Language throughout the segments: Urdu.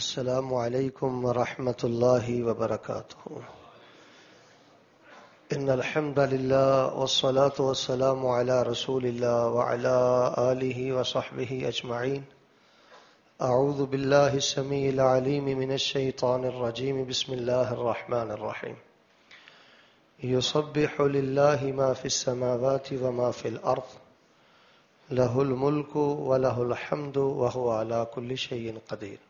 السلام عليكم ورحمة الله وبركاته. إن الحمد لله والصلاة والسلام على رسول الله وعلى آله وصحبه أجمعين. أعوذ بالله السميع العليم من الشيطان الرجيم. بسم الله الرحمن الرحيم. يصبح لله ما في السماوات وما في الأرض. له الملك وله الحمد وهو على كل شيء قدير.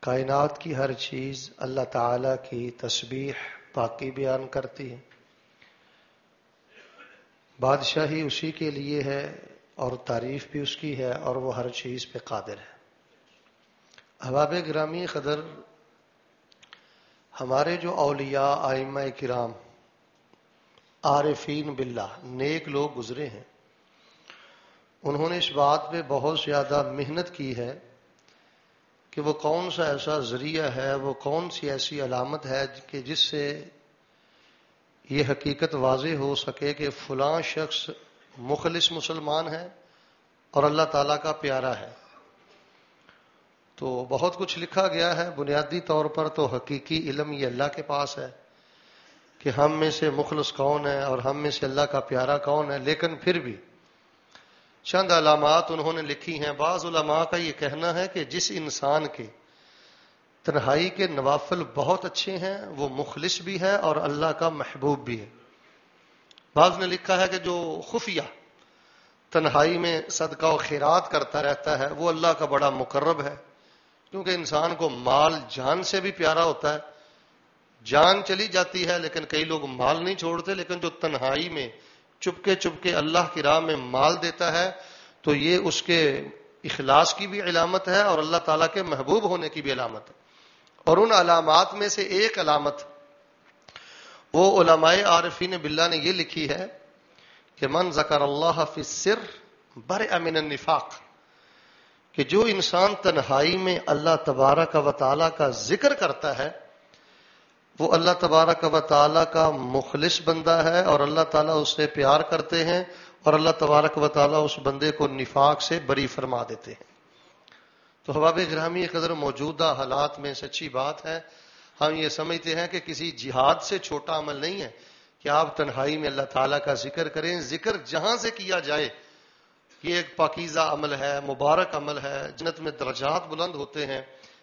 کائنات کی ہر چیز اللہ تعالی کی تسبیح پاکی بیان کرتی ہے۔ بادشاہی اسی کے لیے ہے اور تعریف بھی اس کی ہے اور وہ ہر چیز پہ قادر ہے۔ حباب گرامی، قدر ہمارے جو اولیاء، آئمہ کرام، عارفین باللہ، نیک لوگ گزرے ہیں۔ انہوں نے اس بات پہ بہت زیادہ محنت کی ہے کہ وہ کون سا ایسا ذریعہ ہے، وہ کون سی ایسی علامت ہے کہ جس سے یہ حقیقت واضح ہو سکے کہ فلاں شخص مخلص مسلمان ہے اور اللہ تعالیٰ کا پیارا ہے۔ تو بہت کچھ لکھا گیا ہے، بنیادی طور پر تو حقیقی علم یہ اللہ کے پاس ہے کہ ہم میں سے مخلص کون ہے اور ہم میں سے اللہ کا پیارا کون ہے، لیکن پھر بھی چند علامات انہوں نے لکھی ہیں۔ بعض علماء کا یہ کہنا ہے کہ جس انسان کے تنہائی کے نوافل بہت اچھے ہیں، وہ مخلص بھی ہے اور اللہ کا محبوب بھی ہے بعض نے لکھا ہے کہ جو خفیہ تنہائی میں صدقہ و خیرات کرتا رہتا ہے، وہ اللہ کا بڑا مقرب ہے۔ کیونکہ انسان کو مال، جان سے بھی پیارا ہوتا ہے۔ جان چلی جاتی ہے، لیکن کئی لوگ مال نہیں چھوڑتے، لیکن جو تنہائی میں چپکے چپکے اللہ کی راہ میں مال دیتا ہے، تو یہ اس کے اخلاص کی بھی علامت ہے اور اللہ تعالیٰ کے محبوب ہونے کی بھی علامت ہے۔ اور ان علامات میں سے ایک علامت، وہ علماء عارفین باللہ نے یہ لکھی ہے کہ من ذکر اللہ فی السر بر امن النفاق، کہ جو انسان تنہائی میں اللہ تبارک و تعالیٰ کا ذکر کرتا ہے وہ اللہ تبارک و تعالیٰ کا مخلص بندہ ہے اور اللہ تعالیٰ اس سے پیار کرتے ہیں اور اللہ تبارک و تعالیٰ اس بندے کو نفاق سے بری فرما دیتے ہیں۔ تو حباب گرامی قدر موجودہ حالات میں سچی بات ہے۔ ہم یہ سمجھتے ہیں کہ کسی جہاد سے چھوٹا عمل نہیں ہے کہ آپ تنہائی میں اللہ تعالیٰ کا ذکر کریں۔ ذکر جہاں سے کیا جائے؟ یہ ایک پاکیزہ عمل ہے، مبارک عمل ہے۔ جنت میں درجات بلند ہوتے ہیں۔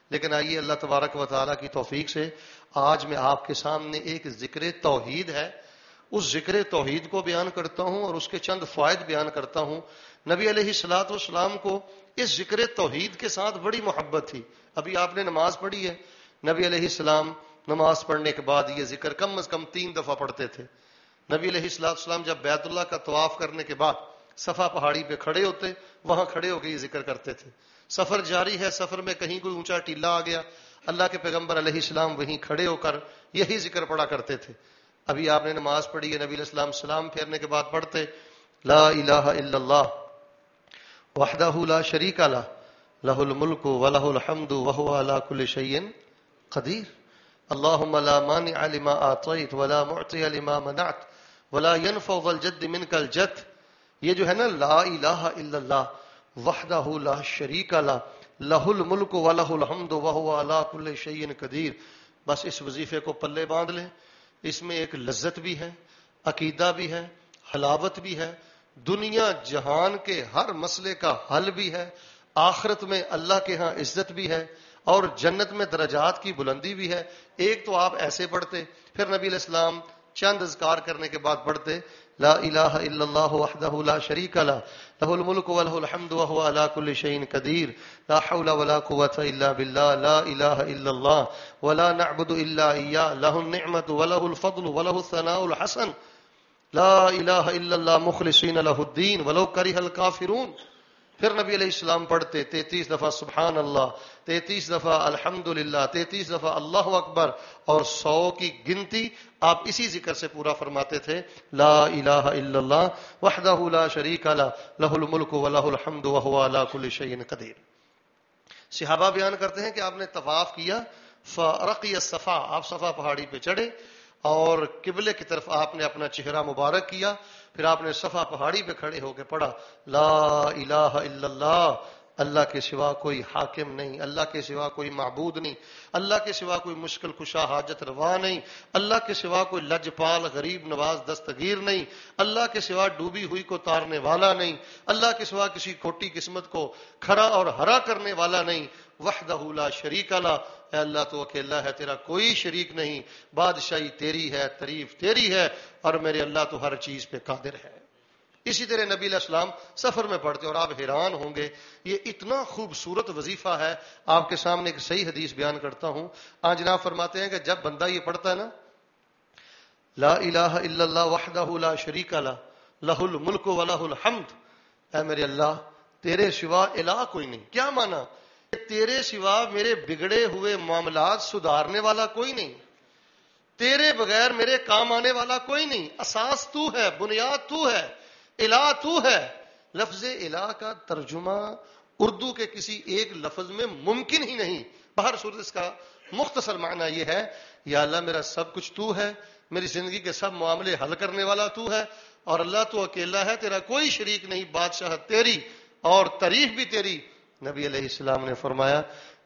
لیکن آئیے اللہ تبارک و تعالیٰ کی توفیق سے آج میں آپ کے سامنے ایک ذکر توحید ہے۔ اس ذکر توحید کو بیان کرتا ہوں اور اس کے چند فوائد بیان کرتا ہوں۔ نبی علیہ السلاۃ والسلام کو اس ذکر توحید کے ساتھ بڑی محبت تھی۔ ابھی آپ نے نماز پڑھی ہے۔ نبی علیہ السلام نماز پڑھنے کے بعد یہ ذکر کم از کم تین دفعہ پڑھتے تھے۔ نبی علیہ السلاۃ السلام جب بیت اللہ کا طواف کرنے کے بعد صفا پہاڑی پہ کھڑے ہوتے، وہاں کھڑے ہو کے یہ ذکر کرتے تھے۔ سفر جاری ہے، سفر میں کہیں کوئی اونچا ٹیلا آ گیا، اللہ کے پیغمبر علیہ السلام وہیں کھڑے ہو کر یہی ذکر پڑا کرتے تھے۔ ابھی آپ نے نماز پڑھی ہے، نبی علیہ السلام سلام پھیرنے کے بعد پڑھتے، لا الہ الا اللہ، وحدہ لا شریک اللہ لہ الملک ولہ الحمد وهو على كل شيء قدیر۔ اللهم لا مانع لما اعطيت ولا معطي لما منعت ولا ينفع ذا الجد منك الجد۔ یہ جو ہے نا، لا الہ الا اللہ وحدہ لا شریک اللہ لہ الملک و لہ الحمد و اللہ کل شعین قدیر۔ بس اس وظیفے کو پلے باندھ لیں۔ اس میں ایک لذت بھی ہے، عقیدہ بھی ہے، حلاوت بھی ہے۔ دنیا جہان کے ہر مسئلے کا حل بھی ہے۔ آخرت میں اللہ کے ہاں عزت بھی ہے۔ اور جنت میں درجات کی بلندی بھی ہے۔ ایک تو آپ ایسے پڑھتے پھر نبی علیہ السلام چند اذکار کرنے کے بعد پڑھتے لا إله إلا الله وحده لا شريك له. له الملك وله الحمد وهو على كل شيء قدير. لا حول ولا قوة إلا بالله. لا إله إلا الله ولا نعبد إلا إياه. له النعمة وله الفضل وله الثناء الحسن. لا إله إلا الله مخلصين له الدين. ولو كره الكافرون. پھر نبی علیہ السلام پڑھتے، تینتیس دفعہ سبحان اللہ، تینتیس دفعہ الحمد للہ تینتیس دفعہ اللہ اکبر، اور سو کی گنتی آپ اسی ذکر سے پورا فرماتے تھے، لا الہ الا اللہ، وحدہ لا شریک لا لہ الملک و لہ الحمد وهو على كل شيء قدیر۔ صحابہ بیان کرتے ہیں کہ آپ نے طواف کیا فرقی الصفا آپ صفا پہاڑی پہ چڑھے اور قبلے کی طرف آپ نے اپنا چہرہ مبارک کیا، پھر آپ نے صفا پہاڑی پہ کھڑے ہو کے پڑھا، لا الہ الا اللہ اللہ کے سوا کوئی حاکم نہیں، اللہ کے سوا کوئی معبود نہیں، اللہ کے سوا کوئی مشکل کشا حاجت روا نہیں، اللہ کے سوا کوئی لجپال، غریب، نواز، دستگیر نہیں، اللہ کے سوا ڈوبی ہوئی کو تارنے والا نہیں، اللہ کے سوا کسی کھوٹی قسمت کو کھڑا اور ہرا کرنے والا نہیں وحدہ لا شریک اللہ اے اللہ تو اکیلا ہے، تیرا کوئی شریک نہیں۔ بادشاہی تیری ہے، تعریف تیری ہے، اور میرے اللہ تو ہر چیز پہ قادر ہے۔ اسی طرح نبی علیہ السلام سفر میں پڑھتے اور آپ حیران ہوں گے، یہ اتنا خوبصورت وظیفہ ہے۔ آپ کے سامنے ایک صحیح حدیث بیان کرتا ہوں۔ آج جناب فرماتے ہیں کہ جب بندہ یہ پڑھتا ہے نا، لا الہ الا اللہ وحدہ لا شریک اللہ لہ الملک و لہ الحمد۔ اے میرے اللہ، تیرے سوا الہ کوئی نہیں۔ کیا مانا؟ تیرے سوا میرے بگڑے ہوئے معاملات سدھارنے والا کوئی نہیں۔ تیرے بغیر میرے کام آنے والا کوئی نہیں۔ اساس تو ہے، بنیاد تو ہے، الہ تو ہے۔ لفظ الہ کا ترجمہ اردو کے کسی ایک لفظ میں ممکن ہی نہیں۔ باہر صورت اس کا مختصر معنی یہ ہے، یا اللہ میرا سب کچھ تو ہے، میری زندگی کے سب معاملے حل کرنے والا تو ہے، اور اللہ تو اکیلا ہے، تیرا کوئی شریک نہیں، بادشاہ تیری اور تعریف بھی تیری۔ نبی علیہ السلام نے فرمایا،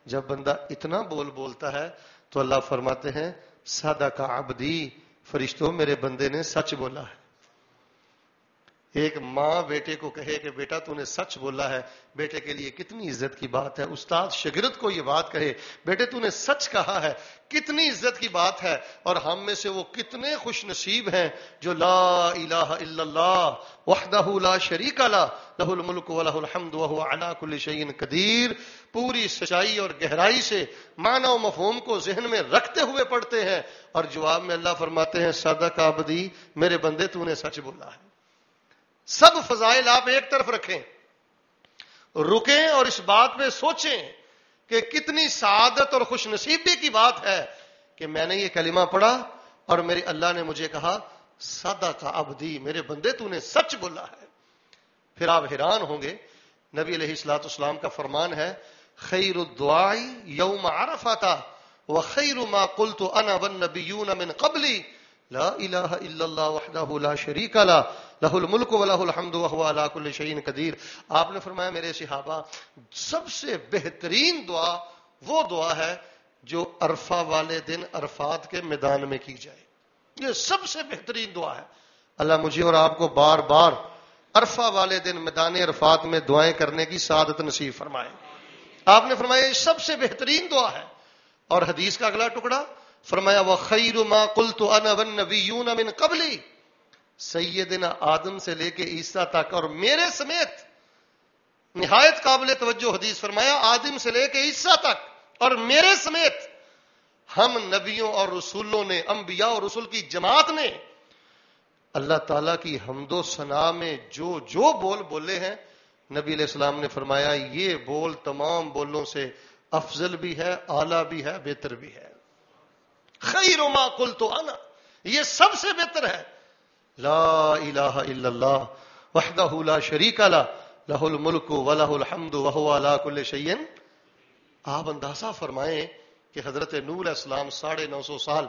جب بندہ اتنا بول بولتا ہے تو اللہ فرماتے ہیں سادہ کا عبدی، فرشتوں میرے بندے نے سچ بولا ہے۔ ایک ماں بیٹے کو کہے کہ بیٹا تو نے سچ بولا ہے، بیٹے کے لیے کتنی عزت کی بات ہے، استاد شگرد کو یہ بات کہے، بیٹے تو نے سچ کہا ہے، کتنی عزت کی بات ہے، اور ہم میں سے وہ کتنے خوش نصیب ہیں جو لا الہ الا اللہ، وحدہ لا شریک لا لہ الملک و لہ الحمد وہو علا کل شیئن قدیر۔ پوری سچائی اور گہرائی سے معنی و مفہوم کو ذہن میں رکھتے ہوئے پڑھتے ہیں، اور جواب میں اللہ فرماتے ہیں، صدق عبدی، میرے بندے تو نے سچ بولا ہے۔ سب فضائل آپ ایک طرف رکھیں، رکیں اور اس بات پہ سوچیں کہ کتنی سعادت اور خوش نصیبی کی بات ہے کہ میں نے یہ کلمہ پڑھا اور میرے اللہ نے مجھے کہا سادہ کا ابدی میرے بندے تو نے سچ بولا ہے۔ پھر آپ حیران ہوں گے، نبی علیہ السلاۃ اسلام کا فرمان ہے، خیر الدعائی یوم عرفہ وہ خیر ما قلت انا والنبیون من قبلی۔ لا الہ الا اللہ وحدہ لا شریک لا لہ الملک و لہ الحمد وهو على كل شيء قدیر آپ نے فرمایا میرے صحابہ، سب سے بہترین دعا وہ دعا ہے جو عرفہ والے دن عرفات کے میدان میں کی جائے۔ یہ سب سے بہترین دعا ہے۔ اللہ مجھے اور آپ کو بار بار عرفہ والے دن میدان عرفات میں دعائیں کرنے کی سعادت نصیب فرمائے۔ آپ نے فرمایا یہ سب سے بہترین دعا ہے۔ اور حدیث کا اگلا ٹکڑا فرمایا وہ خیر ما قلت انا والنبیون من قبلی سیدنا آدم سے لے کے عیسیٰ تک اور میرے سمیت نہایت قابل توجہ حدیث فرمایا، آدم سے لے کے عیسیٰ تک اور میرے سمیت ہم نبیوں اور رسولوں نے، انبیاء اور رسول کی جماعت نے اللہ تعالی کی حمد و ثنا میں جو جو بول بولے ہیں، نبی علیہ السلام نے فرمایا، یہ بول تمام بولوں سے افضل بھی ہے، اعلی بھی ہے، بہتر بھی ہے۔ خیر ما کل تو آنا یہ سب سے بہتر ہے۔ لا الہ الا اللہ، وحدہ لا شریک لا لہ الملک و لہ الحمد وہو علا کل شیئن۔ آپ اندازہ فرمائیں کہ حضرت نور اسلام ساڑھے نو سو سال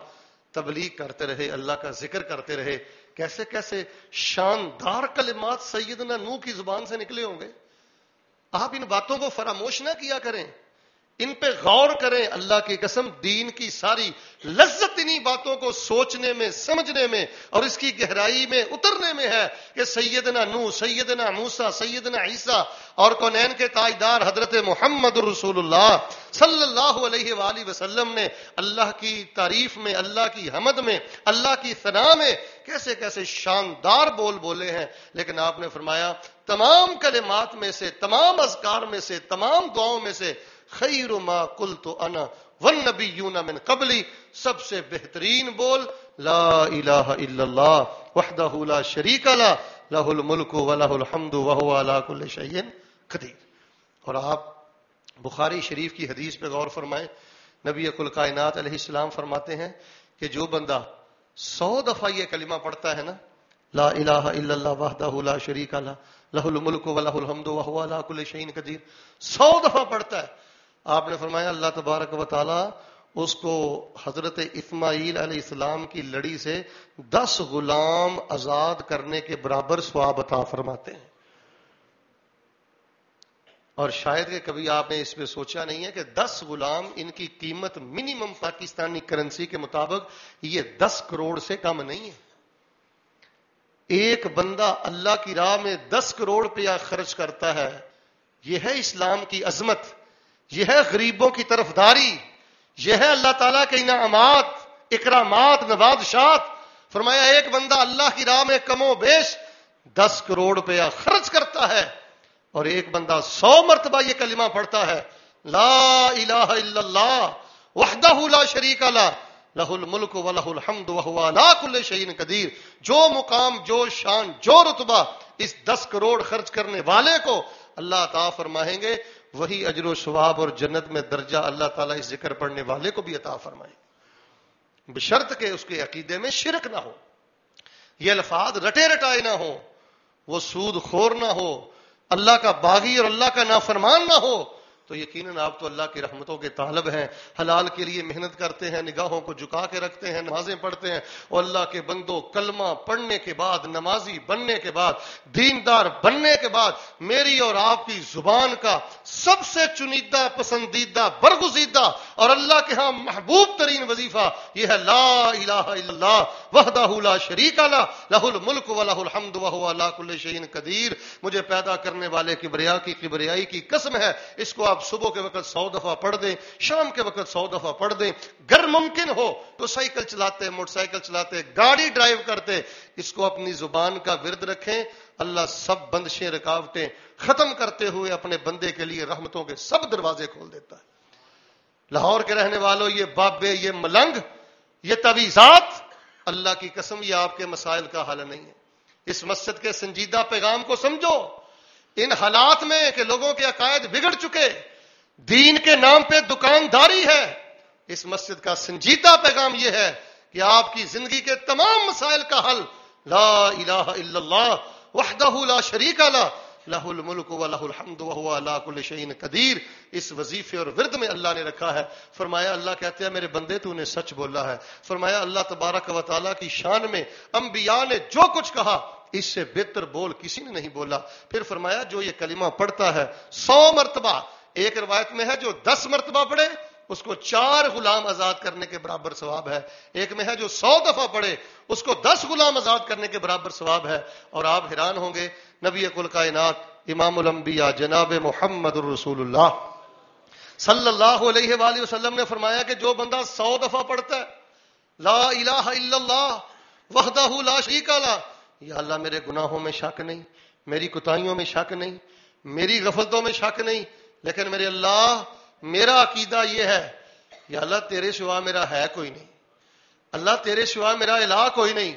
تبلیغ کرتے رہے، اللہ کا ذکر کرتے رہے۔ کیسے کیسے شاندار کلمات سیدنا نو کی زبان سے نکلے ہوں گے؟ آپ ان باتوں کو فراموش نہ کیا کریں۔ ان پہ غور کریں، اللہ کی قسم دین کی ساری لذت انہی باتوں کو سوچنے میں، سمجھنے میں اور اس کی گہرائی میں اترنے میں ہے کہ سیدنا نو سیدنا موسا سیدنا عیسیٰ اور کونین کے تاجدار حضرت محمد رسول اللہ صلی اللہ علیہ وآلہ وسلم نے اللہ کی تعریف میں، اللہ کی حمد میں، اللہ کی ثنا میں کیسے کیسے شاندار بول بولے ہیں۔ لیکن آپ نے فرمایا، تمام کلمات میں سے، تمام اذکار میں سے، تمام دعاؤں میں سے خیر ما قلت انا والنبیون من قبلی، سب سے بہترین بول، لا الہ الا اللہ، وحدہ لا شریک لا، لہ الملک و لہ الحمد وہو علا کل شیئن قدیر۔ اور آپ بخاری شریف کی حدیث پہ غور فرمائیں، نبی کل کائنات علیہ السلام فرماتے ہیں کہ جو بندہ سو دفعہ یہ کلمہ پڑھتا ہے نا، لا الہ الا اللہ، وحدہ لا شریک لا، لہ الملک و لہ الحمد وہو علا کل شیئن قدیر، سو دفعہ پڑھتا ہے۔ آپ نے فرمایا اللہ تبارک و تعالی اس کو حضرت اسماعیل علیہ السلام کی لڑی سے دس غلام آزاد کرنے کے برابر سواب عطا فرماتے ہیں۔ اور شاید کہ کبھی آپ نے اس پہ سوچا نہیں ہے کہ دس غلام ان کی قیمت منیمم پاکستانی کرنسی کے مطابق یہ دس کروڑ سے کم نہیں ہے۔ ایک بندہ اللہ کی راہ میں دس کروڑ روپیہ خرچ کرتا ہے، یہ ہے اسلام کی عظمت۔ یہ ہے غریبوں کی طرف داری یہ ہے اللہ تعالیٰ کے انعامات، اکرامات نوادشات فرمایا، ایک بندہ اللہ کی راہ میں کم و بیش دس کروڑ روپیہ خرچ کرتا ہے اور ایک بندہ سو مرتبہ یہ کلمہ پڑھتا ہے، لا الہ الا اللہ، وحدہ لا شریک اللہ لہ الملک و لہ الحمد وہو لا کل شہین قدیر۔ جو مقام، جو شان، جو رتبہ اس دس کروڑ خرچ کرنے والے کو اللہ عطا فرمائیں گے۔ وہی اجر و ثواب اور جنت میں درجہ اللہ تعالیٰ اس ذکر پڑھنے والے کو بھی عطا فرمائے۔ بشرط کہ اس کے عقیدے میں شرک نہ ہو۔ یہ الفاظ رٹے رٹائے نہ ہو وہ سود خور نہ ہو۔ اللہ کا باغی اور اللہ کا نافرمان نہ ہو۔ تو یقیناً آپ تو اللہ کی رحمتوں کے طالب ہیں، حلال کے لیے محنت کرتے ہیں، نگاہوں کو جھکا کے رکھتے ہیں، نمازیں پڑھتے ہیں۔ اور اللہ کے بندوں، کلمہ پڑھنے کے بعد، نمازی بننے کے بعد، دیندار بننے کے بعد، میری اور آپ کی زبان کا سب سے چنیدہ، پسندیدہ، برگزیدہ اور اللہ کے ہاں محبوب ترین وظیفہ یہ ہے لا الہ الا اللہ، وحدہ لا شریک اللہ لہ الملک و لہ الحمد و اللہ کل شہین قدیر۔ مجھے پیدا کرنے والے کی بریا کی، کبریائی کی قسم ہے، اس کو آپ آپ صبح کے وقت سو دفعہ پڑھ دیں، شام کے وقت سو دفعہ پڑھ دیں۔ گر ممکن ہو تو سائیکل چلاتے، موٹر سائیکل چلاتے، گاڑی ڈرائیو کرتے، اس کو اپنی زبان کا ورد رکھیں۔ اللہ سب بندشیں، رکاوٹیں ختم کرتے ہوئے اپنے بندے کے لیے رحمتوں کے سب دروازے کھول دیتا ہے۔ لاہور کے رہنے والوں، یہ بابے، یہ ملنگ، یہ تویزات اللہ کی قسم یہ آپ کے مسائل کا حل نہیں ہے۔ اس مسجد کے سنجیدہ پیغام کو سمجھو۔ ان حالات میں کہ لوگوں کے عقائد بگڑ چکے، دین کے نام پہ دکانداری ہے، اس مسجد کا سنجیدہ پیغام یہ ہے کہ آپ کی زندگی کے تمام مسائل کا حل لا الہ الا اللہ وحدہ لا شریک اللہ لہ الملک و لہ الحمد و کل شہین قدیر، اس وظیفے اور ورد میں اللہ نے رکھا ہے۔ فرمایا اللہ کہتے ہیں، میرے بندے تو نے سچ بولا ہے۔ فرمایا اللہ تبارک و تعالیٰ کی شان میں انبیاء نے جو کچھ کہا اس سے بہتر بول کسی نے نہیں بولا۔ پھر فرمایا، جو یہ کلمہ پڑھتا ہے، سو مرتبہ، ایک روایت میں ہے، جو دس مرتبہ پڑھے، اس کو چار غلام آزاد کرنے کے برابر ثواب ہے۔ ایک میں ہے، جو سو دفعہ پڑھے، اس کو دس غلام آزاد کرنے کے برابر ثواب ہے۔ اور آپ حیران ہوں گے، نبی کل کائنات، امام الانبیاء، جناب محمد الرسول اللہ صلی اللہ علیہ وآلہ وسلم نے فرمایا کہ جو بندہ سو دفعہ پڑھتا ہے، لا الہ الا اللہ، وحدہ لا شریک اللہ یا اللہ میرے گناہوں میں شک نہیں، میری کوتاہیوں میں شک نہیں، میری غفلتوں میں شک نہیں، لیکن میرے اللہ، میرا عقیدہ یہ ہے، یا اللہ تیرے سوا میرا ہے کوئی نہیں، اللہ تیرے سوا میرا الہ کوئی نہیں،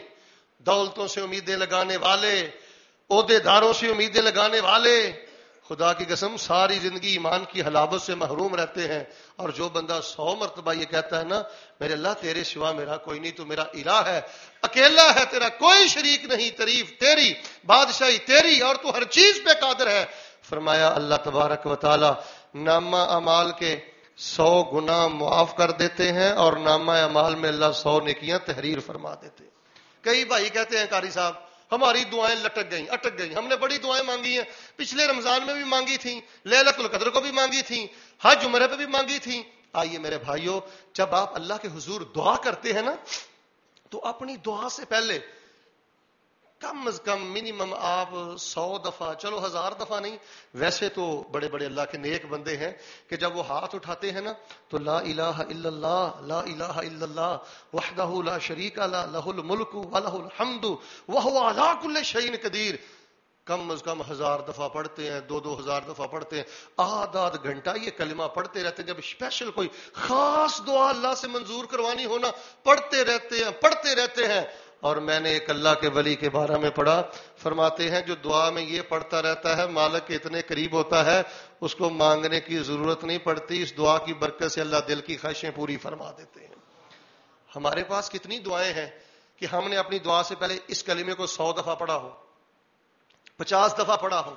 دولتوں سے امیدیں لگانے والے عہدے داروں سے امیدیں لگانے والے خدا کی قسم، ساری زندگی ایمان کی حلاوت سے محروم رہتے ہیں۔ اور جو بندہ سو مرتبہ یہ کہتا ہے نا، میرے اللہ، تیرے سوا میرا کوئی نہیں، تو میرا الہ ہے۔ اکیلا ہے تیرا، کوئی شریک نہیں تعریف تیری، بادشاہی تیری، اور تو ہر چیز پہ قادر ہے۔ فرمایا، اللہ تبارک و تعالی نامہ امال کے سو گنا معاف کر دیتے ہیں اور نامہ امال میں اللہ سو نکیاں تحریر فرما دیتے کئی بھائی کہتے ہیں کاری صاحب ہماری دعائیں لٹک گئیں، اٹک گئیں۔ ہم نے بڑی دعائیں مانگی ہیں۔ پچھلے رمضان میں بھی مانگی تھیں للت القدر کو بھی مانگی تھیں، حج عمرہ پہ بھی مانگی تھیں۔ آئیے میرے بھائیوں جب آپ اللہ کے حضور دعا کرتے ہیں نا، تو اپنی دعا سے پہلے کم از کم منیمم آپ سو دفعہ، چلو ہزار دفعہ نہیں، ویسے تو بڑے بڑے اللہ کے نیک بندے ہیں کہ جب وہ ہاتھ اٹھاتے ہیں نا، تو لا الہ الا اللہ، لا الہ الا اللہ، وحدہ لا شریک اللہ لہ الملک و لہ الحمد، وہو علا کل شہین قدیر۔ کم از کم ہزار دفعہ پڑھتے ہیں، دو دو ہزار دفعہ پڑھتے ہیں، آدھ آدھ گھنٹہ یہ کلمہ پڑھتے رہتے ہیں۔ جب اسپیشل کوئی خاص دعا اللہ سے منظور کروانی ہونا پڑھتے رہتے ہیں، پڑھتے رہتے ہیں۔ اور میں نے ایک اللہ کے ولی کے بارے میں پڑھا۔ فرماتے ہیں، جو دعا میں یہ پڑھتا رہتا ہے، مالک کے اتنے قریب ہوتا ہے، اس کو مانگنے کی ضرورت نہیں پڑتی، اس دعا کی برکت سے اللہ دل کی خواہشیں پوری فرما دیتے ہیں۔ ہمارے پاس کتنی دعائیں ہیں کہ ہم نے اپنی دعا سے پہلے اس کلمے کو سو دفعہ پڑھا ہو، پچاس دفعہ پڑھا ہو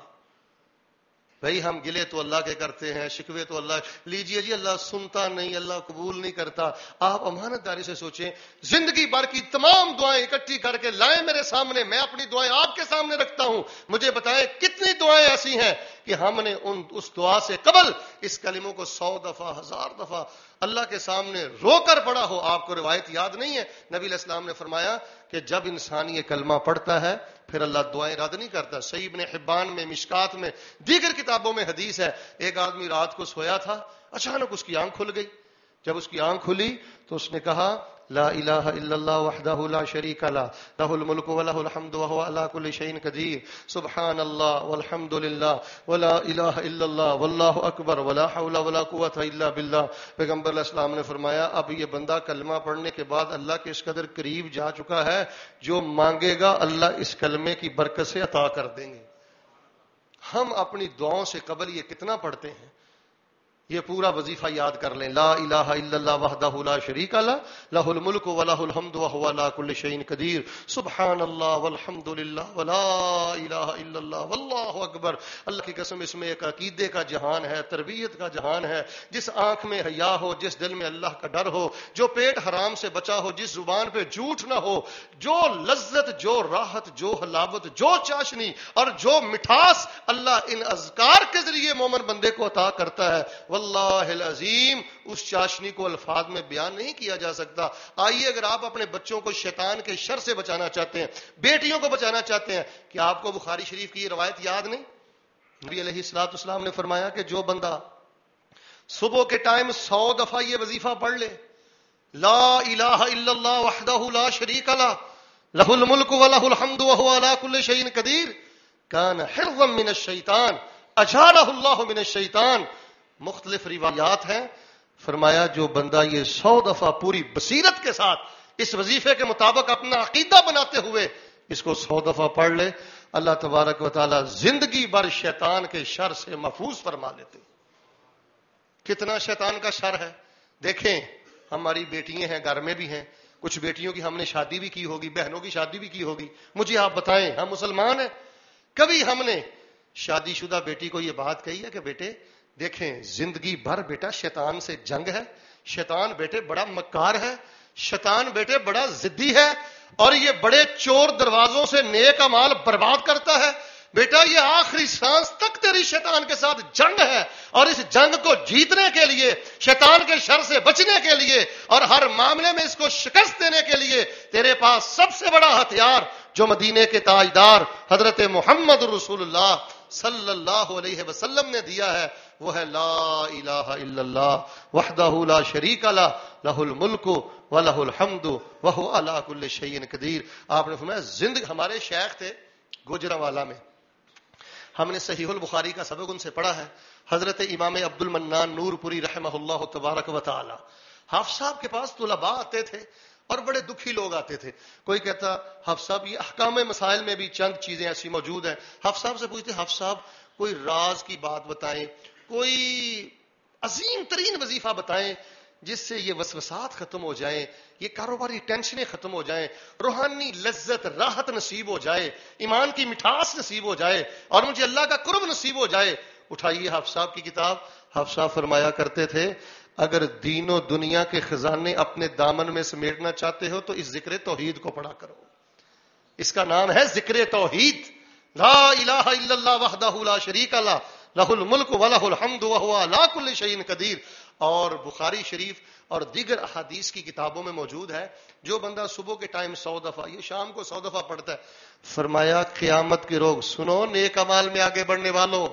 بھائی ہم گلے تو اللہ کے کرتے ہیں، شکوے تو اللہ، لیجیے جی اللہ سنتا نہیں، اللہ قبول نہیں کرتا۔ آپ امانت داری سے سوچیں، زندگی بھر کی تمام دعائیں اکٹھی کر کے لائیں میرے سامنے، میں اپنی دعائیں آپ کے سامنے رکھتا ہوں۔ مجھے بتائیں کتنی دعائیں ایسی ہیں کہ ہم نے ان، اس دعا سے قبل اس کلموں کو سو دفعہ، ہزار دفعہ اللہ کے سامنے رو کر پڑا ہو، آپ کو روایت یاد نہیں ہے۔ نبی علیہ السلام نے فرمایا کہ جب انسان یہ کلمہ پڑھتا ہے، پھر اللہ دعائیں رد نہیں کرتا۔ سعید نے حبان میں، مشکات میں، دیگر کتابوں میں حدیث ہے۔ ایک آدمی رات کو سویا تھا، اچانک اس کی آنکھ کھل گئی۔ جب اس کی آنکھ کھلی تو اس نے کہا، لا الہ الا اللہ وحدہ لا شریک لا لہ الملک و لہ الحمد و هو على كل شيء قدیر، سبحان اللہ والحمد للہ ولا الہ الا اللہ واللہ اکبر ولا حول ولا قوت الا باللہ۔ پیغمبر علیہ السلام نے فرمایا، اب یہ بندہ کلمہ پڑھنے کے بعد اللہ کے اس قدر قریب جا چکا ہے، جو مانگے گا اللہ اس کلمے کی برکت سے عطا کر دیں گے۔ ہم اپنی دعاؤں سے قبل یہ کتنا پڑھتے ہیں؟ یہ پورا وظیفہ یاد کر لیں۔ لا الہ الا اللہ وحدہ لا شریک اللہ لہ الملک و لہ الحمد و هو لا کل شیء قدیر۔ سبحان اللہ والحمد للہ ولا الہ الا اللہ واللہ اکبر۔ اللہ کی قسم اس میں ایک عقیدے کا جہان ہے، تربیت کا جہان ہے۔ جس آنکھ میں حیا ہو، جس دل میں اللہ کا ڈر ہو، جو پیٹ حرام سے بچا ہو، جس زبان پہ جھوٹ نہ ہو، جو لذت، جو راحت، جو حلاوت، جو چاشنی اور جو مٹھاس اللہ ان اذکار کے ذریعے مومن بندے کو عطا کرتا ہے۔ واللہ العظیم، اس چاشنی کو الفاظ میں بیان نہیں کیا جا سکتا۔ آئیے اگر آپ اپنے بچوں کو شیطان کے شر سے بچانا چاہتے ہیں، بیٹیوں کو بچانا چاہتے ہیں کہ آپ کو بخاری شریف کی یہ روایت یاد نہیں؟ نبی علیہ السلاط اسلام نے فرمایا کہ جو بندہ صبح کے ٹائم سو دفعہ یہ وظیفہ پڑھ لے، لا الہ الا اللہ وحدہ لا شریک اللہ لہ الملک و لہ الحمد و هو على كل قدیر، کان حرزا من الشیطان اجارہ اللہ من الشیطان۔ مختلف روایات ہیں۔ فرمایا، جو بندہ یہ سو دفعہ پوری بصیرت کے ساتھ اس وظیفے کے مطابق اپنا عقیدہ بناتے ہوئے اس کو سو دفعہ پڑھ لے، اللہ تبارک و تعالی زندگی بھر شیطان کے شر سے محفوظ فرما لیتے۔ کتنا شیطان کا شر ہے۔ دیکھیں، ہماری بیٹیاں ہیں، گھر میں بھی ہیں۔ کچھ بیٹیوں کی ہم نے شادی بھی کی ہوگی، بہنوں کی شادی بھی کی ہوگی۔ مجھے آپ بتائیں، ہم مسلمان ہیں۔ کبھی ہم نے شادی شدہ بیٹی کو یہ بات کہی ہے کہ بیٹے دیکھیں، زندگی بھر بیٹا شیطان سے جنگ ہے۔ شیطان بیٹے بڑا مکار ہے۔ شیطان بیٹے بڑا زدی ہے۔ اور یہ بڑے چور دروازوں سے نیک امال برباد کرتا ہے۔ بیٹا، یہ آخری سانس تک تیری شیطان کے ساتھ جنگ ہے۔ اور اس جنگ کو جیتنے کے لیے، شیطان کے شر سے بچنے کے لیے، اور ہر معاملے میں اس کو شکست دینے کے لیے تیرے پاس سب سے بڑا ہتھیار، جو مدینے کے تاجدار حضرت محمد رسول اللہ صلی اللہ علیہ وسلم نے دیا ہے۔ وہ ہے لا الہ الا اللہ، وحدہ لا شریک لا لہ الملک و لہ الحمد، وہو علا کل شیئن قدیر۔ آپ نے فرمایا زندگی ہمارے شیخ تھے گجرہ والا میں۔ ہم نے صحیح البخاری کا سبق ان سے پڑھا ہے۔ حضرت امام عبد المنان نور پوری رحمہ اللہ تبارک و تعالی۔ حافظ صاحب کے پاس طلباء آتے تھے اور بڑے دکھی لوگ آتے تھے۔ کوئی کہتا، حفظ صاحب، یہ احکام مسائل میں بھی چند چیزیں ایسی موجود ہیں۔ حفظ صاحب سے پوچھتے، حفظ صاحب، کوئی راز کی بات بتائیں؟ کوئی عظیم ترین وظیفہ بتائیں جس سے یہ وسوسات ختم ہو جائیں، یہ کاروباری ٹینشنیں ختم ہو جائیں، روحانی لذت، راحت نصیب ہو جائے، ایمان کی مٹھاس نصیب ہو جائے اور مجھے اللہ کا قرب نصیب ہو جائے۔ اٹھائیے حفظ صاحب کی کتاب۔ حفظ صاحب فرمایا کرتے تھے، اگر دین و دنیا کے خزانے اپنے دامن میں سمیٹنا چاہتے ہو تو اس ذکر توحید کو پڑھا کرو۔ اس کا نام ہے ذکر توحید۔ لا الہ الا اللہ وحدہ لا شریک اللہ۔ لہ الملک و الحمد وہو لا کل شہین قدیر۔ اور بخاری شریف اور دیگر احادیث کی کتابوں میں موجود ہے۔ جو بندہ صبح کے ٹائم سو دفعہ یہ شام کو سو دفعہ پڑھتا ہے، فرمایا، قیامت کے روگ سنو، نیک امال میں آگے بڑھنے والوں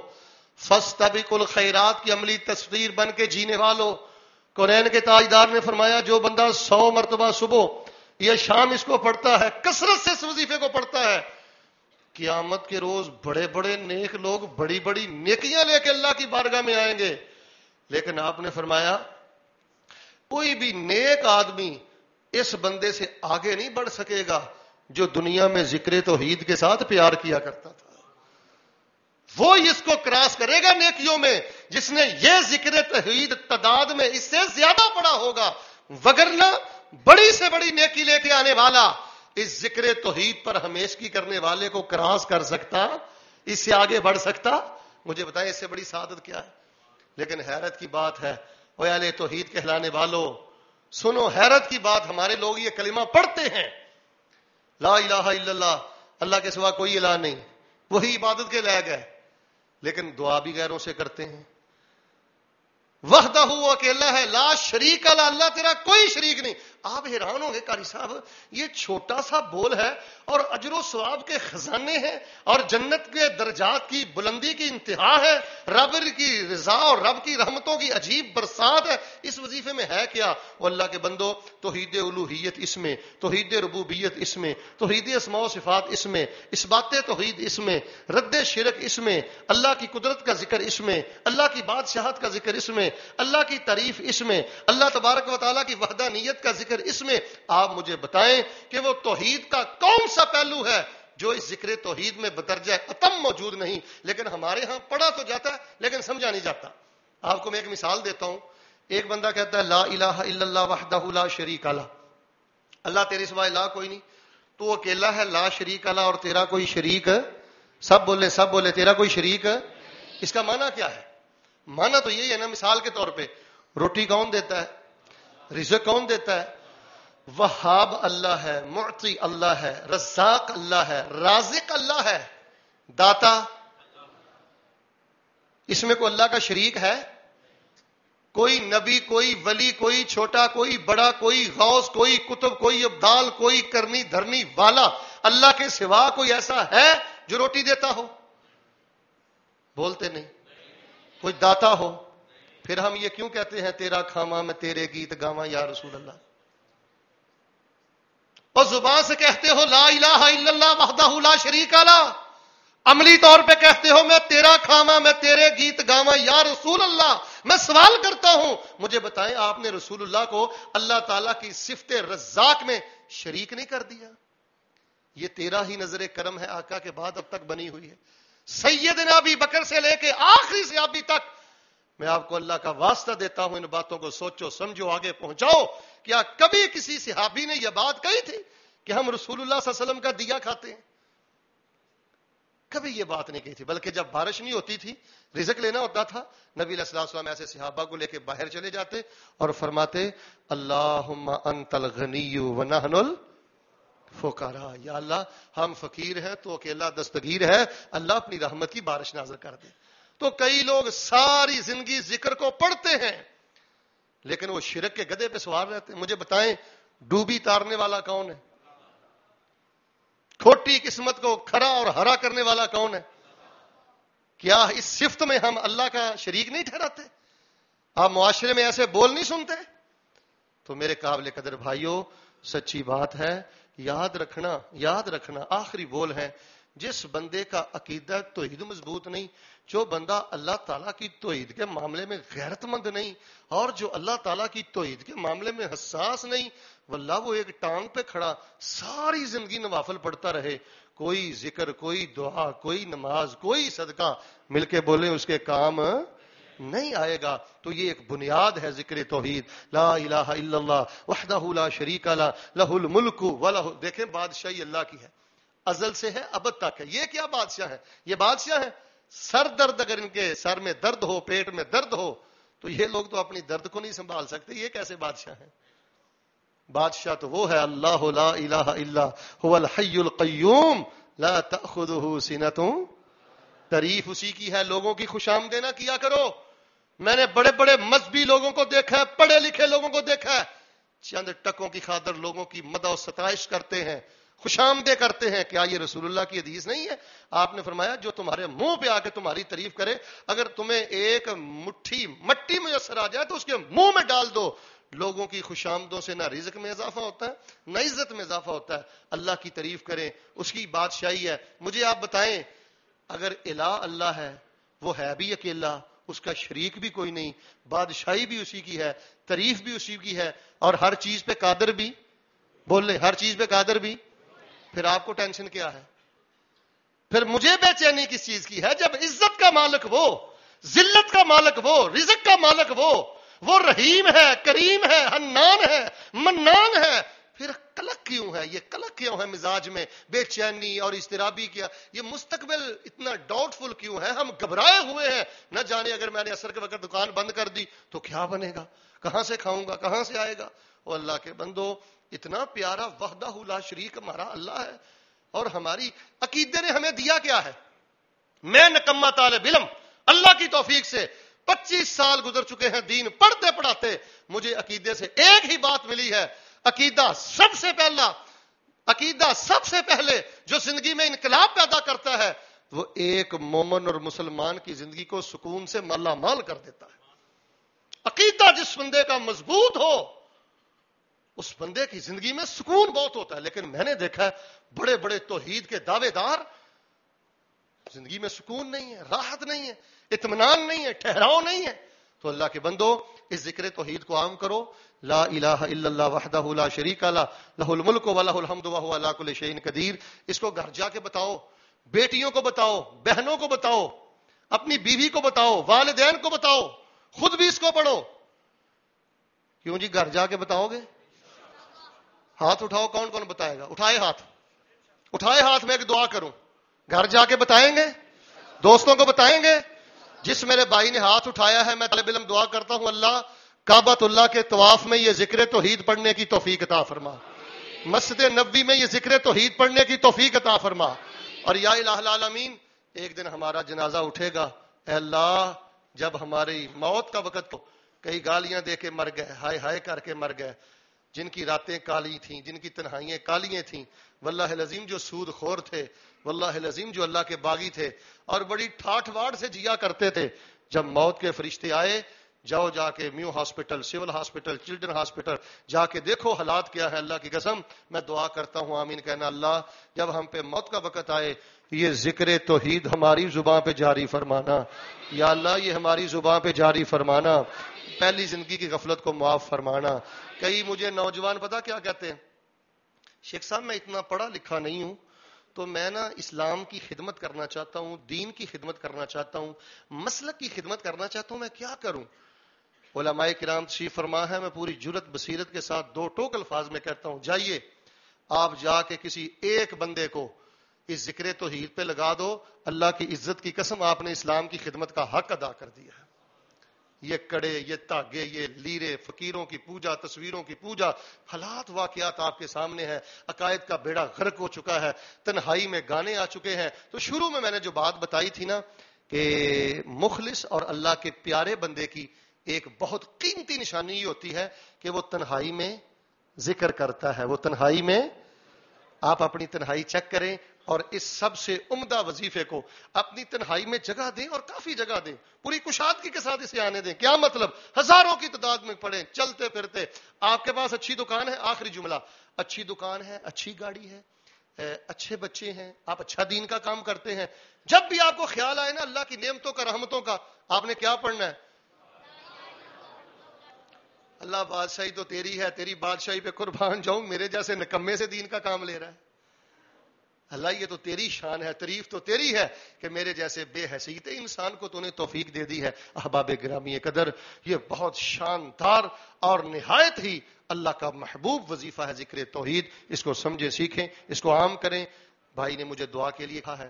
فس طبق الخیرات، کی عملی تصویر بن کے جینے والوں قرآن کے تاجدار نے فرمایا، جو بندہ سو مرتبہ صبح یہ شام اس کو پڑھتا ہے، کثرت سے اس وظیفے کو پڑھتا ہے۔ قیامت کے روز بڑے بڑے نیک لوگ بڑی بڑی نیکیاں لے کے اللہ کی بارگاہ میں آئیں گے۔ لیکن آپ نے فرمایا، کوئی بھی نیک آدمی اس بندے سے آگے نہیں بڑھ سکے گا جو دنیا میں ذکر توحید کے ساتھ پیار کیا کرتا تھا۔ وہ اس کو کراس کرے گا نیکیوں میں، جس نے یہ ذکر توحید تعداد میں اس سے زیادہ بڑا ہوگا۔ وگرنا بڑی سے بڑی نیکی لے کے آنے والا اس ذکر توحید پر ہمیشگی کرنے والے کو کراس کر سکتا، اس سے آگے بڑھ سکتا؟ مجھے بتائیں اس سے بڑی سعادت کیا ہے؟ لیکن حیرت کی بات ہے وہ توحید کہلانے والوں، سنو حیرت کی بات، ہمارے لوگ یہ کلمہ پڑھتے ہیں۔ لا الہ الا اللہ اللہ کے سوا کوئی الہ نہیں۔ وہی عبادت کے لائق ہے۔ لیکن دعا بھی غیروں سے کرتے ہیں۔ وحدہ ہوا اکیلا ہے، لا شریک اللہ اللہ تیرا کوئی شریک نہیں۔ آپ حیران ہوں گے کاری صاحب، یہ چھوٹا سا بول ہے اور اجر و ثواب کے خزانے ہیں اور جنت کے درجات کی بلندی کی انتہا ہے، رب کی رضا اور رب کی رحمتوں کی عجیب برسات ہے۔ اس وظیفے میں ہے کیا؟ وہ اللہ کے بندو، توحید الوحیت اس میں، توحید ربوبیت اس میں، توحید اسماء و صفات اس میں اس بات توحید اس میں، رد شرک اس میں، اللہ کی قدرت کا ذکر اس میں، اللہ کی بادشاہت کا ذکر اس میں، اللہ کی تعریف اس میں، اللہ تبارک و تعالیٰ کی وحدہ نیت کا ذکر ذکر اس میں آپ مجھے بتائیں کہ وہ توحید کا کون سا پہلو ہے جو اس ذکر توحید میں بدرجہ اتم موجود نہیں، لیکن ہمارے ہاں پڑھا تو جاتا ہے، لیکن سمجھا نہیں جاتا۔ آپ کو میں ایک مثال دیتا ہوں۔ ایک بندہ کہتا ہے، لا الہ الا اللہ وحدہ لا شریک اللہ اللہ تیرے سوائے لا کوئی نہیں۔ تو اکیلا ہے، لا شریک اللہ اور تیرا کوئی شریک۔ سب بولے سب بولے، تیرا کوئی شریک۔ اس کا معنی کیا ہے؟ معنی تو یہی ہے نا مثال کے طور پہ۔ روٹی کون دیتا ہے؟ رزق کون دیتا ہے؟ وہاب اللہ ہے، معطی اللہ ہے، رزاق اللہ ہے، رازق اللہ ہے۔ داتا، اس میں کوئی اللہ کا شریک ہے۔ کوئی نبی، کوئی ولی، کوئی چھوٹا، کوئی بڑا، کوئی غوث، کوئی کتب کوئی ابدال، کوئی کرنی دھرنی والا اللہ کے سوا کوئی ایسا ہے جو روٹی دیتا ہو؟ بولتے نہیں۔ کوئی داتا ہو؟ پھر ہم یہ کیوں کہتے ہیں، تیرا کھاما میں تیرے گیت گاواں یا رسول اللہ؟ اور زبان سے کہتے ہو لا الہ الا اللہ وحدہ لا شریک اللہ عملی طور پہ کہتے ہو میں تیرا کھاما، میں تیرے گیت گاواں، یا رسول اللہ، میں سوال کرتا ہوں۔ مجھے بتائیں آپ نے رسول اللہ کو اللہ تعالی کی صفت رزاق میں شریک نہیں کر دیا؟ یہ تیرا ہی نظر کرم ہے آقا کے بعد اب تک بنی ہوئی ہے۔ سیدنا ابھی بکر سے لے کے آخری سے ابھی تک میں آپ کو اللہ کا واسطہ دیتا ہوں ان باتوں کو سوچو، سمجھو، آگے پہنچاؤ کیا کبھی کسی صحابی نے یہ بات کہی تھی کہ ہم رسول اللہ صلی اللہ علیہ وسلم کا دیا کھاتے ہیں۔ کبھی یہ بات نہیں کہی تھی، بلکہ جب بارش نہیں ہوتی تھی، رزق لینا ہوتا تھا، نبی علیہ السلام ایسے صحابہ کو لے کے باہر چلے جاتے اور فرماتے اللہ انت الغنی ونحن الفقراء. یا اللہ، ہم فقیر ہیں، تو اکیلا دستگیر ہے، اللہ اپنی رحمت کی بارش نازل کر دے۔ تو کئی لوگ ساری زندگی ذکر کو پڑھتے ہیں لیکن وہ شرک کے گدے پہ سوار رہتے ہیں۔ مجھے بتائیں، ڈوبی تارنے والا کون ہے؟ کھوٹی قسمت کو کھرا اور ہرا کرنے والا کون ہے؟ کیا اس صفت میں ہم اللہ کا شریک نہیں ٹھہراتے؟ آپ معاشرے میں ایسے بول نہیں سنتے؟ تو میرے قابل قدر بھائیوں سچی بات ہے، یاد رکھنا یاد رکھنا آخری بول ہے جس بندے کا عقیدہ توحید مضبوط نہیں، جو بندہ اللہ تعالیٰ کی توحید کے معاملے میں غیرت مند نہیں اور جو اللہ تعالیٰ کی توحید کے معاملے میں حساس نہیں، واللہ وہ ایک ٹانگ پہ کھڑا ساری زندگی نوافل پڑتا رہے۔ کوئی ذکر، کوئی دعا، کوئی نماز، کوئی صدقہ مل کے بولے اس کے کام نہیں آئے گا۔ تو یہ ایک بنیاد ہے ذکر توحید۔ لا الہ الا اللہ، وحدہ لا شریک لا لہ الملک ولہ دیکھیں بادشاہی اللہ کی ہے۔ ازل سے ہے، ابد تک ہے۔ یہ کیا بادشاہ ہے؟ یہ بادشاہ ہے۔ سر درد اگر ان کے سر میں درد ہو، پیٹ میں درد ہو، تو یہ لوگ تو اپنی درد کو نہیں سنبھال سکتے۔ یہ کیسے بادشاہ ہیں؟ بادشاہ تو وہ ہے، اللہ لا الہ الا هو الحی القیوم، لا تأخذه سنة تعریف اسی کی ہے، لوگوں کی خوش آمدینا کیا کرو۔ میں نے بڑے بڑے مذہبی لوگوں کو دیکھا ہے، پڑھے لکھے لوگوں کو دیکھا ہے۔ چند ٹکوں کی خاطر لوگوں کی مدع و ستائش کرتے ہیں۔ خوش آمدے کرتے ہیں کیا یہ رسول اللہ کی حدیث نہیں ہے۔ آپ نے فرمایا، جو تمہارے منہ پہ آ کے تمہاری تعریف کرے، اگر تمہیں ایک مٹھی، مٹی میسر آ جائے تو اس کے منہ میں ڈال دو۔ لوگوں کی خوش آمدوں سے نہ رزق میں اضافہ ہوتا ہے، نہ عزت میں اضافہ ہوتا ہے۔ اللہ کی تعریف کریں، اس کی بادشاہی ہے۔ مجھے آپ بتائیں، اگر الہ اللہ ہے، وہ ہے بھی اکیلا، اس کا شریک بھی کوئی نہیں، بادشاہی بھی اسی کی ہے، تعریف بھی اسی کی ہے، اور ہر چیز پہ قادر بھی؟ بول لے ہر چیز پہ قادر بھی؟ پھر آپ کو ٹینشن کیا ہے؟ پھر مجھے بے چینی کس چیز کی ہے؟ جب عزت کا مالک وہ، ذلت کا مالک وہ، رزق کا مالک وہ وہ رحیم ہے، کریم ہے، حنان ہے، منان ہے، پھر کلک کیوں ہے؟ یہ کلک کیوں ہے مزاج میں؟ بے چینی اور استرابی کیا؟ یہ مستقبل اتنا ڈاؤٹ فل کیوں ہے؟ ہم گھبرائے ہوئے ہیں۔ نہ جانے اگر میں نے اثر کے وقت دکان بند کر دی تو کیا بنے گا؟ کہاں سے کھاؤں گا؟ کہاں سے آئے گا؟ وہ اللہ کے بندو اتنا پیارا وحدہ لا شریک ہمارا اللہ ہے اور ہماری عقیدے نے ہمیں دیا کیا ہے۔ میں نکما طالب علم، اللہ کی توفیق سے پچیس سال گزر چکے ہیں، دین پڑھتے پڑھاتے مجھے عقیدے سے ایک ہی بات ملی ہے۔ عقیدہ سب سے پہلا، عقیدہ سب سے پہلے جو زندگی میں انقلاب پیدا کرتا ہے، وہ ایک مومن اور مسلمان کی زندگی کو سکون سے مالا مال کر دیتا ہے۔ عقیدہ جس بندے کا مضبوط ہو اس بندے کی زندگی میں سکون بہت ہوتا ہے، لیکن میں نے دیکھا ہے بڑے بڑے توحید کے دعوے دار زندگی میں سکون نہیں ہے، راحت نہیں ہے، اطمینان نہیں ہے، ٹھہراؤ نہیں ہے۔ تو اللہ کے بندو، اس ذکر توحید کو عام کرو۔ لا الہ الا اللہ وحدہ لا شریک اللہ لہ الملک و لہ الحمد و علا کل شیء قدیر۔ اس کو گھر جا کے بتاؤ، بیٹیوں کو بتاؤ، بہنوں کو بتاؤ، اپنی بیوی کو بتاؤ، والدین کو بتاؤ، خود بھی اس کو پڑھو۔ کیوں جی گھر جا کے بتاؤ گے؟ ہاتھ اٹھاؤ، کون کون بتائے گا؟ اٹھائے ہاتھ۔ اٹھائے ہاتھ میں ایک دعا کروں۔ گھر جا کے بتائیں گے؟ دوستوں کو بتائیں گے؟ جس میرے بھائی نے ہاتھ اٹھایا ہے، میں طالب علم دعا کرتا ہوں، اللہ کابت اللہ کے طواف میں یہ ذکر توحید پڑھنے کی توفیق عطا فرما۔ مسجد نبی میں یہ ذکر توحید پڑھنے کی توفیق عطا فرما۔ اور یا الہ العالمین، ایک دن ہمارا جنازہ اٹھے گا۔ اے اللہ، جب ہماری موت کا وقت کئی گالیاں دے کے مر گئے، ہائے ہائے کر کے مر گئے۔ جن کی راتیں کالی تھیں، جن کی تنہائیاں کالیاں تھیں۔ واللہ العظیم جو سود خور تھے، واللہ العظیم جو اللہ کے باغی تھے۔ اور بڑی ٹھاٹ واٹ سے جیا کرتے تھے۔ جب موت کے فرشتے آئے، جاؤ جا کے Mayo hospital, civil hospital, children hospital, جا کے دیکھو حالات کیا ہے اللہ کی قسم، میں دعا کرتا ہوں، آمین۔ کہنا اللہ، جب ہم پہ موت کا وقت آئے، یہ ذکر توحید ہماری زبان پہ جاری فرمانا۔ یا اللہ، یہ ہماری زبان پہ جاری فرمانا۔ پہلی زندگی کی غفلت کو معاف فرمانا۔ کئی مجھے نوجوان پتا کیا کہتے ہیں؟ شیخ صاحب، میں اتنا پڑھا لکھا نہیں ہوں، تو میں نا اسلام کی خدمت کرنا چاہتا ہوں، دین کی خدمت کرنا چاہتا ہوں، مسلک کی خدمت کرنا چاہتا ہوں، میں کیا کروں؟ علماء کرام سی فرما ہے، میں پوری جرت بصیرت کے ساتھ دو ٹوک الفاظ میں کہتا ہوں۔ جائیے، آپ جا کے کسی ایک بندے کو اس ذکر توحید پہ لگا دو۔ اللہ کی عزت کی قسم، آپ نے اسلام کی خدمت کا حق ادا کر دیا ہے۔ یہ کڑے، یہ تاگے یہ لیرے، فقیروں کی پوجا، تصویروں کی پوجا حالات واقعات آپ کے سامنے ہیں۔ عقائد کا بیڑا غرق ہو چکا ہے، تنہائی میں گانے آ چکے ہیں۔ تو شروع میں میں نے جو بات بتائی تھی نا کہ مخلص اور اللہ کے پیارے بندے کی ایک بہت قیمتی نشانی یہ ہوتی ہے کہ وہ تنہائی میں ذکر کرتا ہے۔ وہ تنہائی میں آپ اپنی تنہائی چیک کریں۔ اور اس سب سے عمدہ وظیفے کو اپنی تنہائی میں جگہ دیں اور کافی جگہ دیں، پوری کشادگی کے ساتھ اسے آنے دیں۔ کیا مطلب؟ ہزاروں کی تعداد میں پڑھیں، چلتے پھرتے۔ آپ کے پاس اچھی دکان ہے؟ آخری جملہ۔ اچھی دکان ہے، اچھی گاڑی ہے اچھے بچے ہیں، آپ اچھا دین کا کام کرتے ہیں۔ جب بھی آپ کو خیال آئے نا اللہ کی نعمتوں کا، رحمتوں کا، آپ نے کیا پڑھنا ہے؟ اللہ بادشاہی تو تیری ہے، تیری بادشاہی پہ قربان جاؤں، میرے جیسے نکمے سے دین کا کام لے رہا ہے۔ اللہ یہ تو تیری شان ہے، تعریف تو تیری ہے کہ میرے جیسے بے حیثیت انسان کو تو نے توفیق دے دی ہے۔ احباب گرامی قدر، یہ بہت شاندار اور نہایت ہی اللہ کا محبوب وظیفہ ہے، ذکر توحید۔ اس کو سمجھے، سیکھیں، اس کو عام کریں۔ بھائی نے مجھے دعا کے لیے کہا ہے،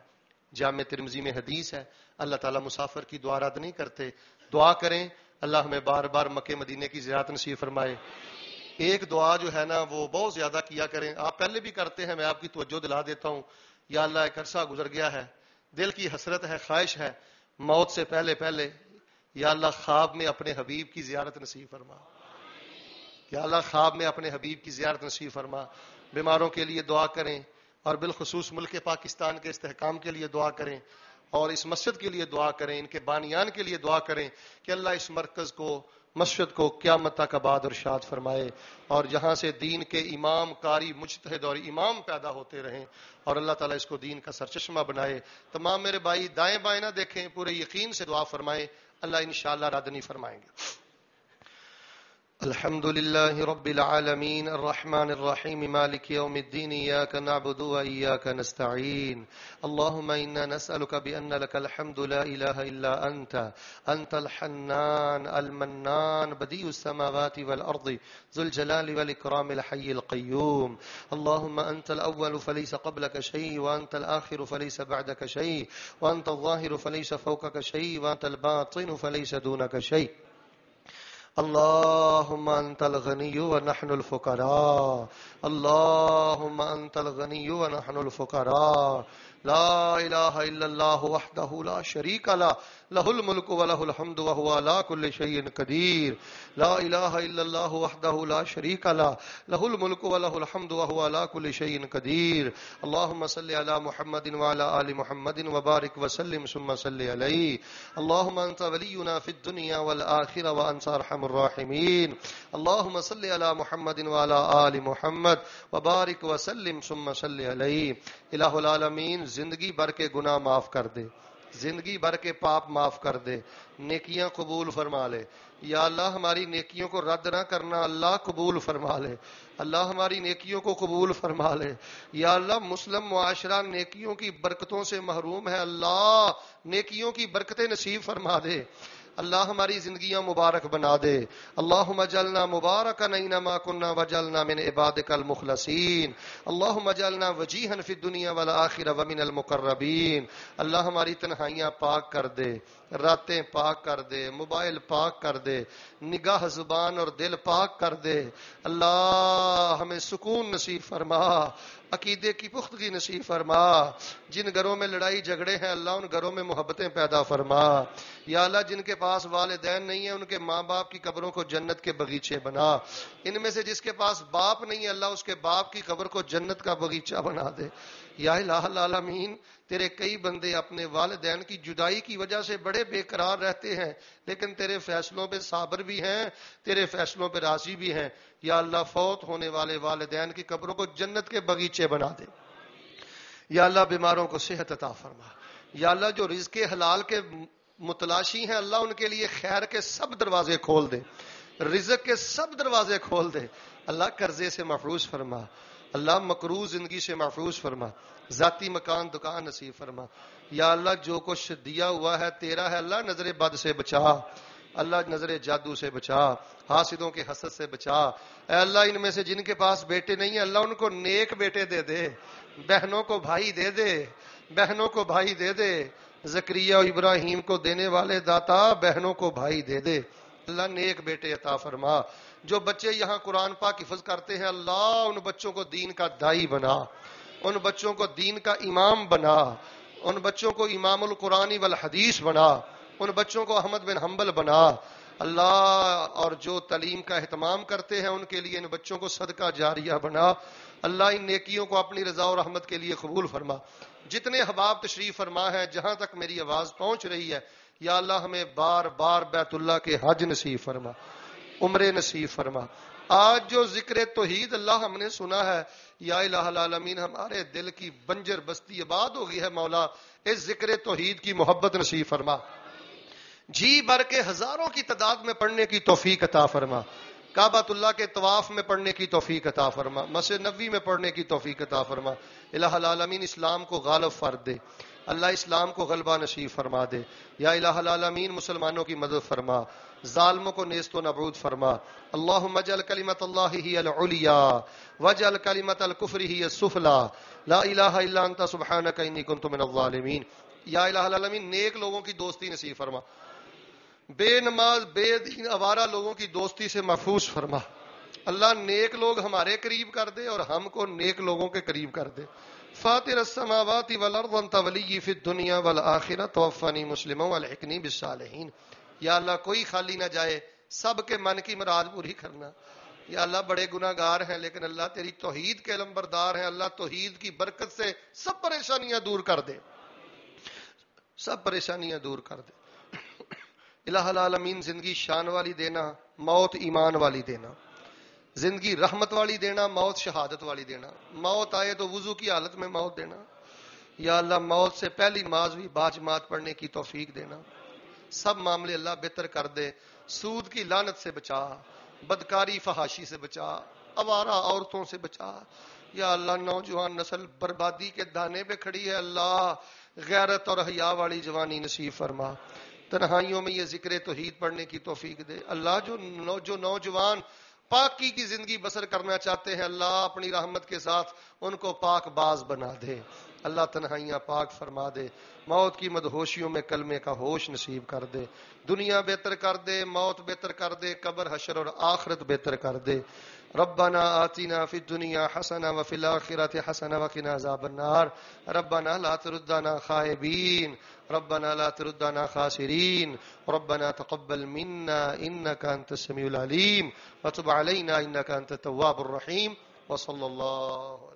جامع ترمزی میں حدیث ہے، اللہ تعالیٰ مسافر کی دعا رد نہیں کرتے۔ دعا کریں، اللہ ہمیں بار بار مکے مدینے کی زیارت نصیب فرمائے۔ ایک دعا جو ہے نا وہ بہت زیادہ کیا کریں۔ آپ پہلے بھی کرتے ہیں، میں آپ کی توجہ دلا دیتا ہوں۔ یا اللہ، ایک عرصہ گزر گیا ہے۔ دل کی حسرت ہے، خواہش ہے۔ موت سے پہلے پہلے یا اللہ خواب میں اپنے حبیب کی زیارت نصیب فرما۔ یا اللہ خواب میں اپنے حبیب کی زیارت نصیب فرما۔ بیماروں کے لیے دعا کریں اور بالخصوص ملک پاکستان کے استحکام کے لیے دعا کریں۔ اور اس مسجد کے لیے دعا کریں، ان کے بانیان کے لیے دعا کریں کہ اللہ اس مرکز کو مسجد کو کیا کا بعد اور شاد فرمائے اور جہاں سے دین کے امام کاری مجتہد اور امام پیدا ہوتے رہیں اور اللہ تعالیٰ اس کو دین کا سرچشمہ بنائے۔ تمام میرے بھائی، دائیں بائیں نہ دیکھیں، پورے یقین سے دعا فرمائے اللہ انشاءاللہ رد نہیں فرمائیں گے۔ الحمد لله رب العالمين، الرحمن الرحيم، مالك يوم الدين، إياك نعبد وإياك نستعين. اللهم إنا نسألك بأن لك الحمد، لا إله إلا أنت أنت الحنان، المنان بديء السماوات والأرض، ذو الجلال والإكرام، الحي القيوم. اللهم أنت الأول فليس قبلك شيء، وأنت الآخر فليس بعدك شيء، وأنت الظاهر فليس فوقك شيء، وأنت الباطن فليس دونك شيء. اللهم انت الغني ونحن الفقراء. اللهم انت الغني ونحن الفقراء. لا إله إلا الله وحده لا شريك له. له الملك وله الحمد و وهو على كل شيء قدير. لا إله إلا الله وحده لا شريك له. له الملك وله الحمد و وهو على كل شيء قدير. اللهم صل على محمد وعلى آل محمد و وبارك وسلم ثم صل عليه. اللهم أنت ولينا في الدنيا والآخرة وأنت أرحم الراحمين. اللهم صل على محمد وعلى آل محمد و وبارك وسلم ثم صل عليه. الہ العالمین زندگی بھر کے گناہ معاف کر دے، زندگی بھر کے پاپ معاف کر دے، نیکیاں قبول فرما لے۔ یا اللہ، ہماری نیکیوں کو رد نہ کرنا اللہ قبول فرما لے۔ اللہ ہماری نیکیوں کو قبول فرما لے۔ یا اللہ، مسلم معاشرہ نیکیوں کی برکتوں سے محروم ہے۔ اللہ، نیکیوں کی برکتیں نصیب فرما دے۔ اللہ ہماری زندگیاں مبارک بنا دے۔ اللہ مجلنا مبارک نینما کننا وجلنا من عبادک المخلصین۔ اللہ مجلنا وجیہن فی الدنیا والآخرہ ومن المقربین۔ اللہ ہماری تنہائیاں پاک کر دے، راتیں پاک کر دے، موبائل پاک کر دے، نگاہ زبان اور دل پاک کر دے۔ اللہ ہمیں سکون نصیب فرما۔ عقیدے کی پختگی نصیب فرما۔ جن گھروں میں لڑائی جھگڑے ہیں، اللہ ان گھروں میں محبتیں پیدا فرما۔ یا اللہ، جن کے پاس والدین نہیں ہیں، ان کے ماں باپ کی قبروں کو جنت کے بغیچے بنا۔ ان میں سے جس کے پاس باپ نہیں ہے، اللہ اس کے باپ کی قبر کو جنت کا بغیچہ بنا دے۔ یا الہ العالمین، تیرے کئی بندے اپنے والدین کی جدائی کی وجہ سے بڑے بے قرار رہتے ہیں، لیکن تیرے فیصلوں پہ صابر بھی ہیں، تیرے فیصلوں پہ راضی بھی ہیں۔ یا اللہ، فوت ہونے والے والدین کی قبروں کو جنت کے بغیچے بنا دے۔ یا اللہ، بیماروں کو صحت عطا فرما۔ یا اللہ، جو رزق حلال کے متلاشی ہیں، اللہ ان کے لیے خیر کے سب دروازے کھول دے۔ رزق کے سب دروازے کھول دے۔ اللہ قرضے سے محفوظ فرما، اللہ مکرو زندگی سے محفوظ فرما، ذاتی مکان، دکان نصیب فرما۔ یا اللہ، جو کچھ دیا ہوا ہے، تیرا ہے، اللہ نظر بد سے بچا۔ اللہ نظر جادو سے بچا، حاسدوں کے حسد سے بچا۔ اے اللہ، ان میں سے جن کے پاس بیٹے نہیں ہیں، اللہ ان کو نیک بیٹے دے دے، بہنوں کو بھائی دے دے، بہنوں کو بھائی دے دے۔ زکریہ ابراہیم کو دینے والے داتا بہنوں کو بھائی دے دے۔ اللہ نیک بیٹے عطا فرما۔ جو بچے یہاں قرآن پاک حفظ کرتے ہیں، اللہ ان بچوں کو دین کا دائی بنا، ان بچوں کو دین کا امام بنا، ان بچوں کو امام القرآن والحدیث بنا، ان بچوں کو احمد بن حنبل بنا۔ اللہ اور جو تعلیم کا اہتمام کرتے ہیں، ان کے لیے ان بچوں کو صدقہ جاریہ بنا۔ اللہ ان نیکیوں کو اپنی رضا اور رحمت کے لیے قبول فرما۔ جتنے حباب تشریف فرما ہے، جہاں تک میری آواز پہنچ رہی ہے، یا اللہ ہمیں بار بار بیت اللہ کے حج نصیب فرما۔ عمر نصیب فرما۔ آج جو ذکر توحید اللہ ہم نے سنا ہے، یا الہ العالمین، ہمارے دل کی بنجر بستی آباد ہو گئی ہے مولا، اس ذکر توحید کی محبت نصیب فرما۔ جی بھر کے ہزاروں کی تعداد میں پڑھنے کی توفیق عطا فرما۔ کعبۃ اللہ کے طواف میں پڑھنے کی توفیق عطا فرما۔ مسجد نبی میں پڑھنے کی توفیق عطا فرما۔ الہ العالمین اسلام کو غالب فرد دے۔ اللہ اسلام کو غلبہ نصیب فرما دے۔ یا الہ العالمین، مسلمانوں کی مدد فرما۔ ظالموں کو نیست و نبود فرما۔ اللہ مجل کلیمت اللہ ہی العلیاء وجل کلیمت الکفر ہی السفلا لا الہ الا انت، سبحانک انی کنت من الظالمین۔ یا الہ العالمین، نیک لوگوں کی دوستی نصیب فرما۔ بے نماز، بے دین اوارہ لوگوں کی دوستی سے محفوظ فرما۔ اللہ نیک لوگ ہمارے قریب کر دے اور ہم کو نیک لوگوں کے قریب کر دے۔ فاطر السماوات والارض انت ولی فی الدنیا والآخرہ توفانی مسلموں والحقنی بالصالحین یا اللہ، کوئی خالی نہ جائے، سب کے من کی مراد پوری کرنا۔ یا اللہ، بڑے گناہگار ہیں، لیکن اللہ تیری توحید کے لمبردار ہیں۔ اللہ توحید کی برکت سے سب پریشانیاں دور کر دے۔ سب پریشانیاں دور کر دے۔ الہ العالمین، زندگی شان والی دینا، موت ایمان والی دینا۔ زندگی رحمت والی دینا، موت شہادت والی دینا۔ موت آئے تو وضو کی حالت میں موت دینا۔ یا اللہ، موت سے پہلی ماض بھی باجمات پڑھنے کی توفیق دینا۔ سب معاملے اللہ بہتر کر دے۔ سود کی لانت سے بچا۔ بدکاری، فحاشی سے بچا۔ اوارا عورتوں سے بچا۔ یا اللہ، نوجوان نسل بربادی کے دانے پہ کھڑی ہے۔ اللہ، غیرت اور حیا والی جوانی نصیب فرما۔ تنہائیوں میں یہ ذکر توحید پڑھنے کی توفیق دے۔ اللہ، جو نو، جو نوجوان پاکی کی زندگی بسر کرنا چاہتے ہیں، اللہ اپنی رحمت کے ساتھ ان کو پاک باز بنا دے۔ اللہ تنہائیاں پاک فرما دے۔ موت کی مدہوشیوں میں کلمے کا ہوش نصیب کر دے۔ دنیا بہتر کر دے، موت بہتر کر دے، قبر، حشر اور آخرت بہتر کر دے۔ ربنا آتنا في الدنيا حسنة وفي الآخرة حسنة وقنا عذاب النار. ربنا لا تردنا خائبين ربنا لا تردنا خاسرين ربنا تقبل منا إنك أنت السميع العليم وتب علينا إنك أنت التواب الرحيم وصلى الله عليه